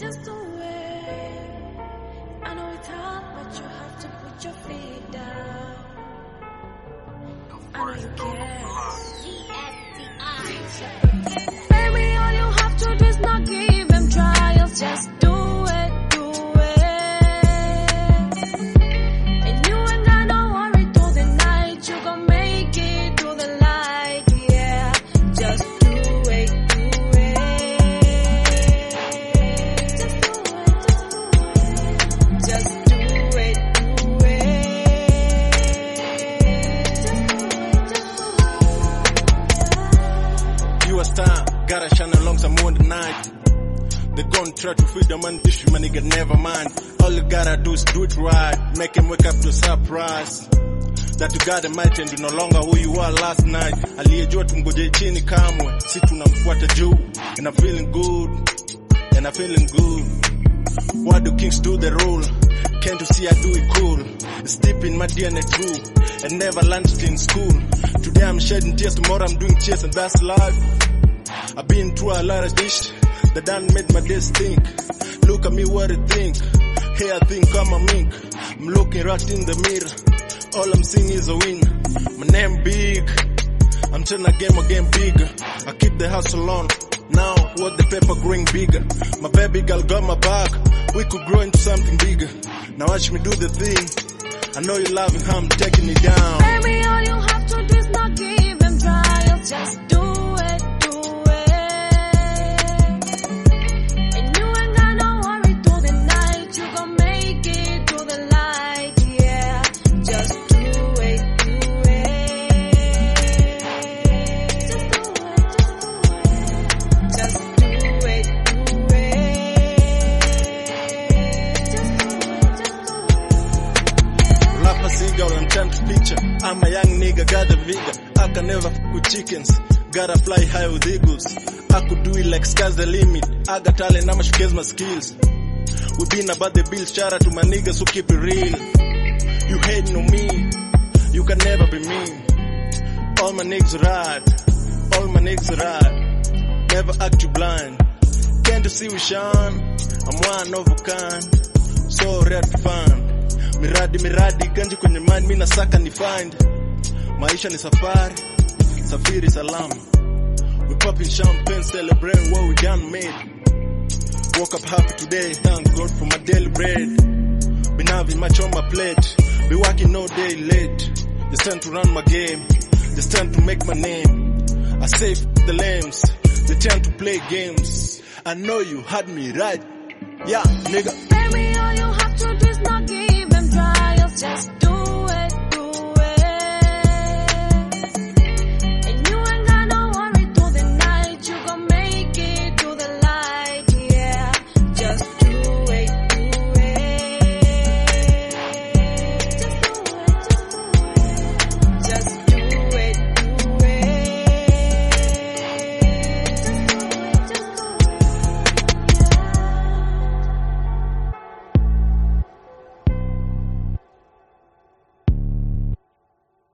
Just it. I know it's hard, but you have to put your feet down. I know you can. Baby, shine along some more night. They gon' try to feed the man dish, my nigga, never mind. All you gotta do is do it right, make him wake up to surprise. That you got the might and you no longer who you were last night. Aliyejua tumgoje chini kamwe, si tunamfuata juu. And I'm feeling good, and I'm feeling good. Why do kings do the rule? Can't you see I do it cool? It's deep in my DNA true, and never learned in school. Today I'm shedding tears, tomorrow I'm doing cheers, and that's life. I've been through a lot of this that done made my days think. Look at me, what I think. Hey, I think I'm a mink. I'm looking right in the mirror. All I'm seeing is a win. My name big. I'm get my game bigger. I keep the hustle on. Now, what the paper growing bigger. My baby girl got my back. We could grow into something bigger. Now watch me do the thing. I know you loving how I'm taking it down. Baby, all you have to do is not give them trials. Just do I'm a young nigga, got the vigor. I can never f with chickens. Gotta fly high with eagles. I could do it like sky's the limit. I got talent, I'ma showcase my skills. We been about the bills, shout out to my niggas who keep it real. You hating on me, you can never be me. All my niggas ride, all my niggas ride. Never act you blind. Can't you see we shine? I'm one of a kind, so rare to find. Miradi miradi kanji kwenye mind, mi nasaka ni find. Maisha ni safari, safiri salama. We popping champagne, celebrating what we done made. Woke up happy today, thank God for my daily bread. Been having much on my plate, be working all day late. It's time to run my game, it's time to make my name. I save the lambs, they time to play games. I know you had me right, yeah, nigga.